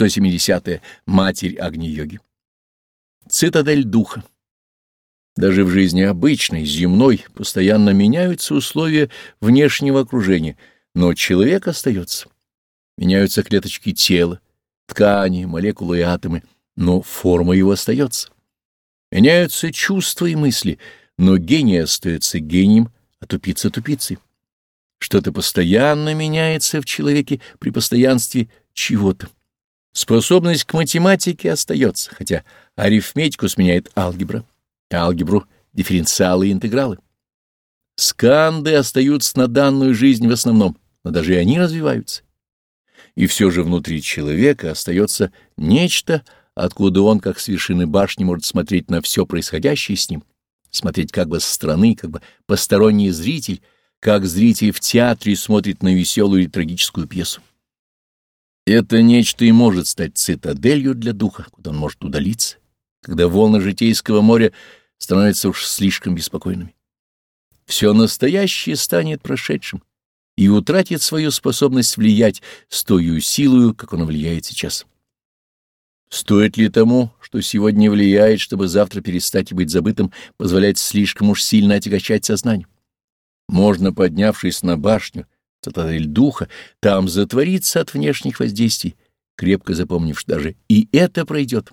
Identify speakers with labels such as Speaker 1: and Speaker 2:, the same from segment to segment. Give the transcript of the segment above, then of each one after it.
Speaker 1: 170. -е. Матерь Агни-йоги. Цитадель духа. Даже в жизни обычной, земной, постоянно меняются условия внешнего окружения, но человек остается. Меняются клеточки тела, ткани, молекулы и атомы, но форма его остается. Меняются чувства и мысли, но гений остается гением, а тупица — тупицей. Что-то постоянно меняется в человеке при постоянстве чего-то. Способность к математике остается, хотя арифметику сменяет алгебра, алгебру — дифференциалы и интегралы. Сканды остаются на данную жизнь в основном, но даже и они развиваются. И все же внутри человека остается нечто, откуда он, как с вершины башни, может смотреть на все происходящее с ним, смотреть как бы со стороны, как бы посторонний зритель, как зритель в театре смотрит на веселую и трагическую пьесу. Это нечто и может стать цитаделью для духа, куда он может удалиться, когда волны житейского моря становятся уж слишком беспокойными. Все настоящее станет прошедшим и утратит свою способность влиять с той силою, как оно влияет сейчас. Стоит ли тому, что сегодня влияет, чтобы завтра перестать быть забытым, позволять слишком уж сильно отягощать сознание? Можно, поднявшись на башню, цитадель духа, там затвориться от внешних воздействий, крепко запомнив, что даже и это пройдет.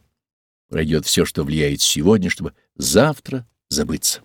Speaker 1: Пройдет все, что влияет сегодня, чтобы завтра забыться.